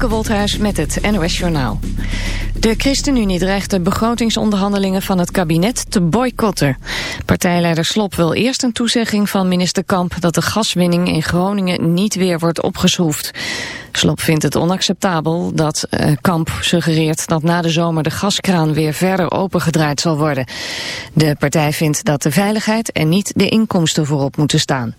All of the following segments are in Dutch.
Femke met het NOS Journaal. De ChristenUnie dreigt de begrotingsonderhandelingen van het kabinet te boycotten. Partijleider Slop wil eerst een toezegging van minister Kamp... dat de gaswinning in Groningen niet weer wordt opgeschroefd. Slop vindt het onacceptabel dat uh, Kamp suggereert... dat na de zomer de gaskraan weer verder opengedraaid zal worden. De partij vindt dat de veiligheid en niet de inkomsten voorop moeten staan.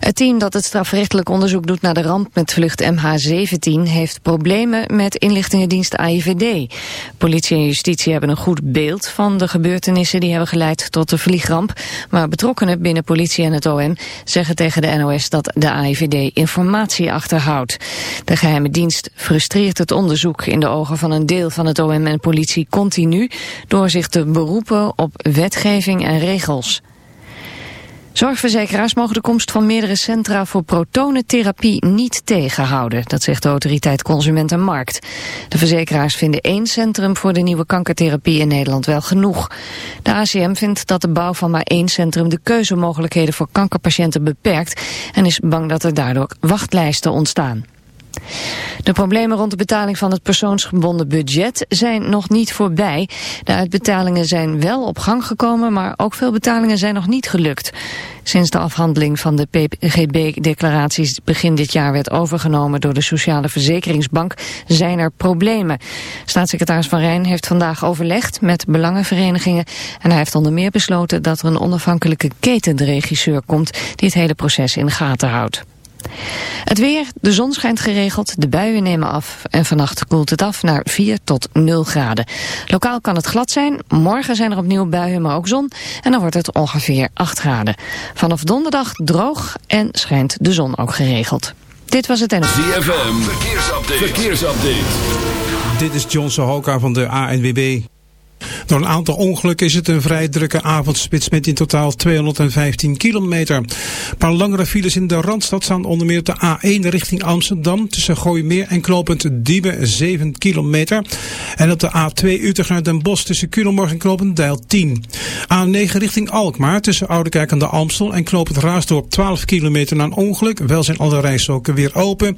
Het team dat het strafrechtelijk onderzoek doet naar de ramp met vlucht MH17 heeft problemen met inlichtingendienst AIVD. Politie en justitie hebben een goed beeld van de gebeurtenissen die hebben geleid tot de vliegramp. Maar betrokkenen binnen politie en het OM zeggen tegen de NOS dat de AIVD informatie achterhoudt. De geheime dienst frustreert het onderzoek in de ogen van een deel van het OM en politie continu door zich te beroepen op wetgeving en regels. Zorgverzekeraars mogen de komst van meerdere centra voor protonentherapie niet tegenhouden. Dat zegt de autoriteit Consument en Markt. De verzekeraars vinden één centrum voor de nieuwe kankertherapie in Nederland wel genoeg. De ACM vindt dat de bouw van maar één centrum de keuzemogelijkheden voor kankerpatiënten beperkt en is bang dat er daardoor wachtlijsten ontstaan. De problemen rond de betaling van het persoonsgebonden budget zijn nog niet voorbij. De uitbetalingen zijn wel op gang gekomen, maar ook veel betalingen zijn nog niet gelukt. Sinds de afhandeling van de PGB-declaraties begin dit jaar werd overgenomen door de Sociale Verzekeringsbank zijn er problemen. Staatssecretaris Van Rijn heeft vandaag overlegd met belangenverenigingen en hij heeft onder meer besloten dat er een onafhankelijke ketenregisseur komt die het hele proces in gaten houdt. Het weer, de zon schijnt geregeld, de buien nemen af en vannacht koelt het af naar 4 tot 0 graden. Lokaal kan het glad zijn, morgen zijn er opnieuw buien, maar ook zon en dan wordt het ongeveer 8 graden. Vanaf donderdag droog en schijnt de zon ook geregeld. Dit was het en... ZFM, verkeersupdate. verkeersupdate. Dit is John Sohoka van de ANWB. Door een aantal ongelukken is het een vrij drukke avondspits met in totaal 215 kilometer. Een paar langere files in de Randstad staan onder meer op de A1 richting Amsterdam tussen Gooimeer en Knopend Diemen 7 kilometer. En op de A2 Utrecht naar Den Bosch tussen Culemborg en Knopend Deil 10. A9 richting Alkmaar tussen Oudekerk en de Amstel en Knopend Raasdorp 12 kilometer na een ongeluk. Wel zijn alle rijstroken weer open.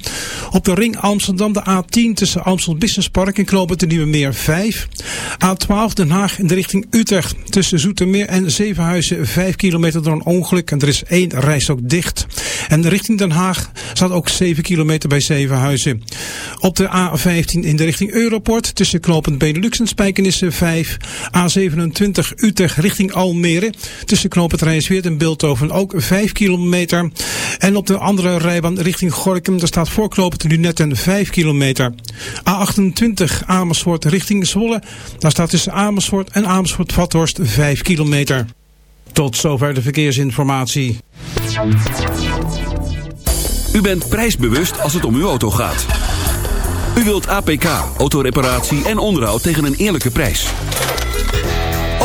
Op de ring Amsterdam de A10 tussen Amstel Business Park en Knopend de Nieuwe Meer 5. A12 Den Haag in de richting Utrecht. Tussen Zoetermeer en Zevenhuizen 5 kilometer door een ongeluk. En er is één rijstok dicht. En richting Den Haag staat ook 7 kilometer bij Zevenhuizen. Op de A15 in de richting Europort. Tussen Knopend Benelux en Spijkenissen 5. A27 Utrecht richting Almere. Tussen Knopend Rijnsweert en Beeldhoven ook 5 kilometer. En op de andere rijbaan richting Gorkum. Daar staat voor Knopend Lunetten 5 kilometer. A28 Amersfoort richting Zwolle. Daar staat tussen Amersfoort en Amersfoort-Vathorst 5 kilometer. Tot zover de verkeersinformatie. U bent prijsbewust als het om uw auto gaat. U wilt APK, autoreparatie en onderhoud tegen een eerlijke prijs.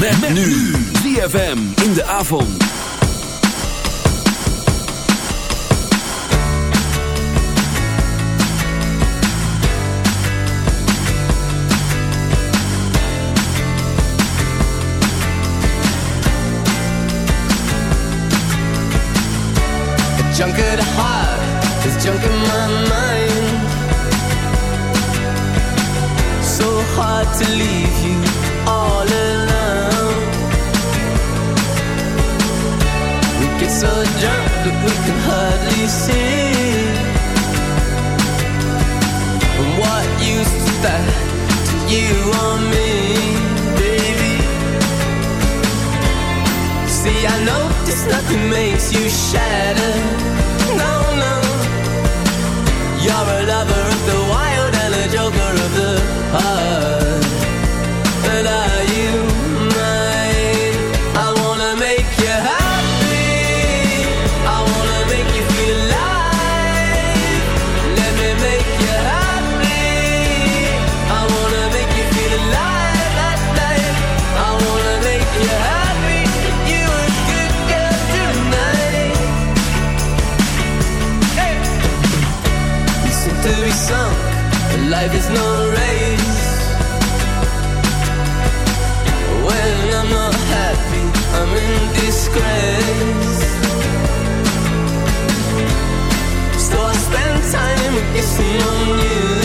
Met, met nu. ZFM in de avond. Junk at heart is junk in my mind So hard to leave you all alone so drunk that we can hardly see. And what use is that to you or me, baby? See, I know this nothing makes you shatter. No, no. You're a lover of the wild and a joker of the heart. grace. So I spend time kissing on you.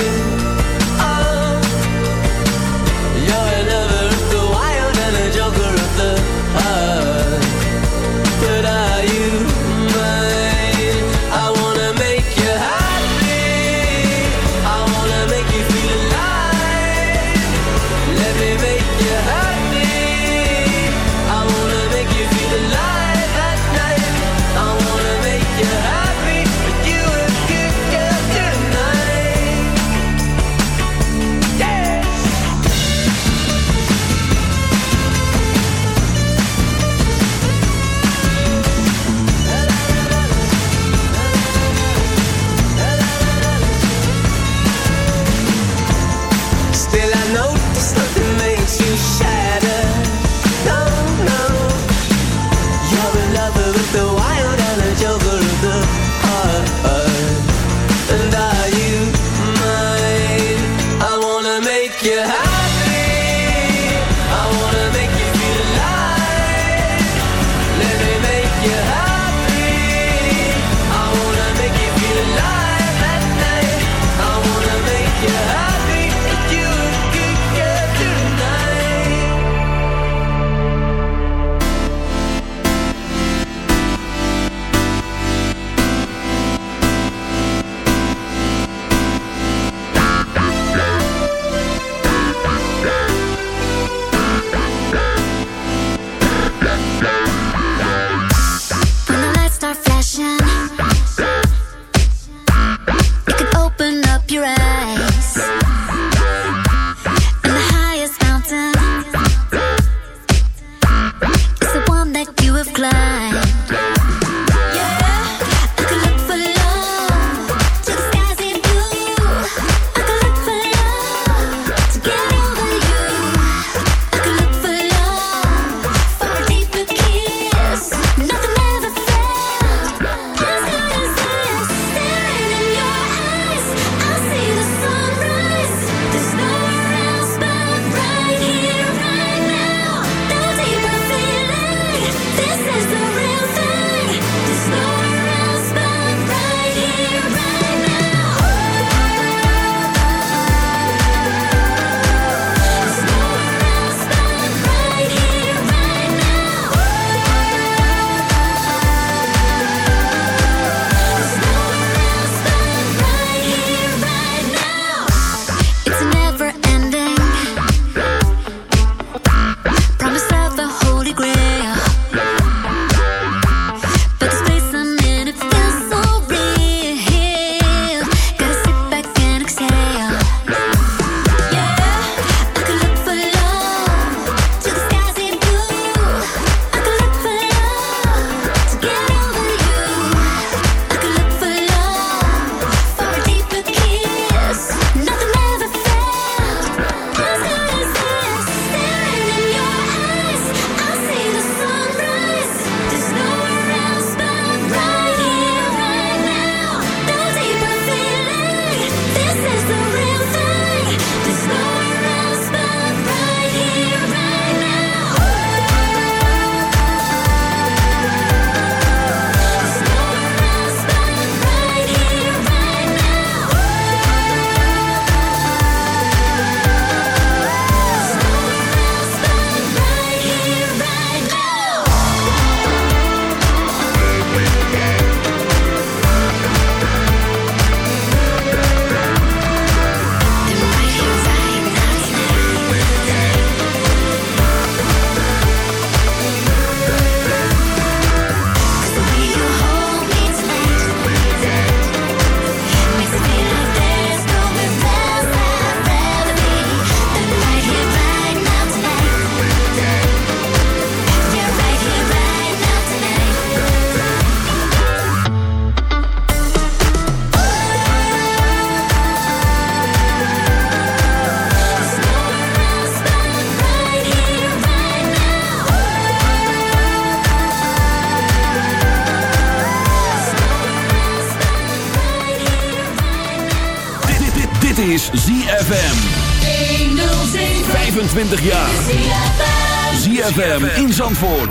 In Zandvoort.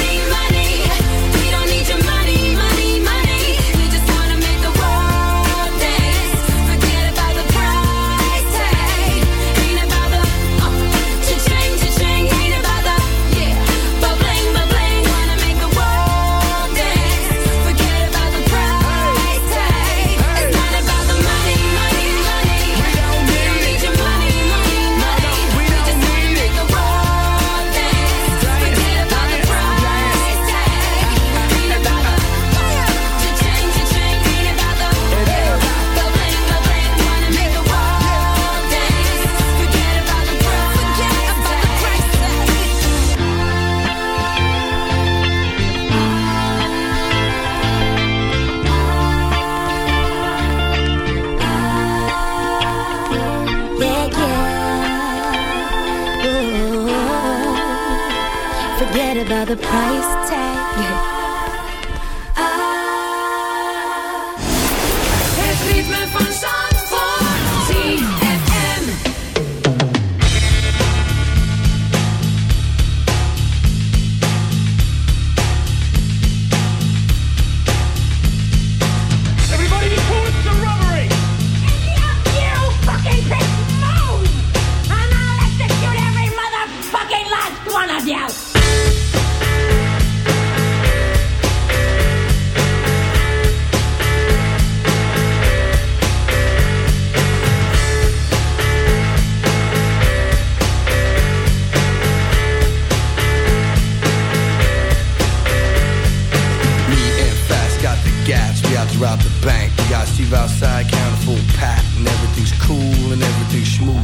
Rob the bank. We got Steve outside, count a full pack, and everything's cool and everything's smooth.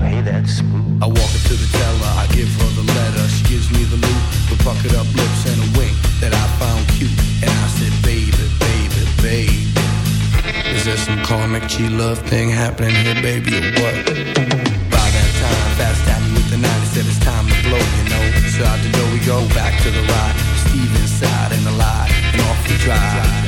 Hey, that's smooth. I walk up to the teller, I give her the letter. She gives me the loot, with puckered up lips and a wink that I found cute. And I said, baby, baby, baby. Is there some karmic G love thing happening here, baby, or what? By that time, Fast tapped me with the and said it's time to blow, you know. So out the door we go, back to the ride. Steve inside and alive, and off we drive.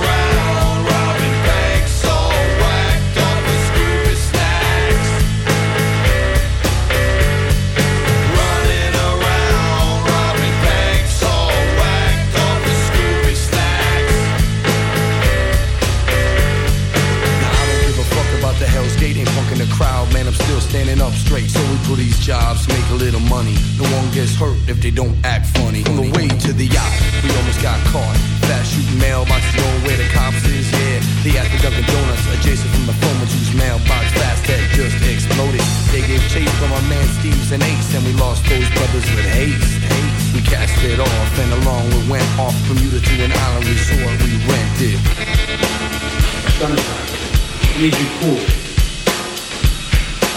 the crowd, man. I'm still standing up straight. So we do these jobs, make a little money. No one gets hurt if they don't act funny. On the way to the yacht, we almost got caught. Fast shooting mailboxes, knowing where the cops is, yeah. They at the Dunkin' Donuts, adjacent from the phone whose mailbox fast had just exploded. They gave chase from our man Steve's and Ace, and we lost those brothers with haste. haste. We cast it off, and along we went off from Bermuda to an island resort we rented. I need you cool.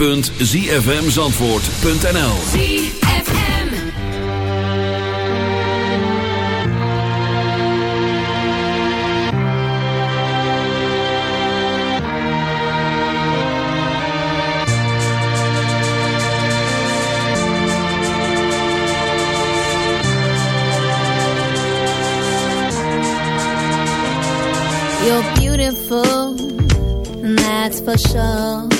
www.zfmzandvoort.nl You're beautiful, and that's for sure.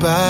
goodbye.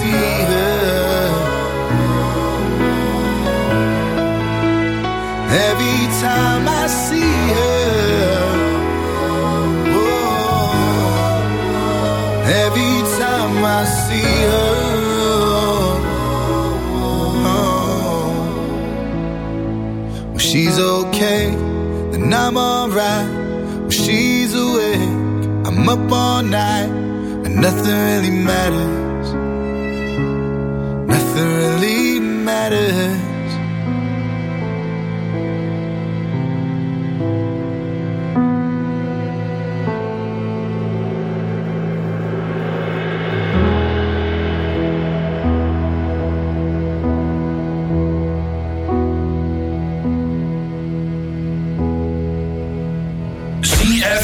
time I see her. Oh, every time I see her. Oh, when she's okay, then I'm alright. When she's awake, I'm up all night, and nothing really matters.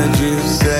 heard you say.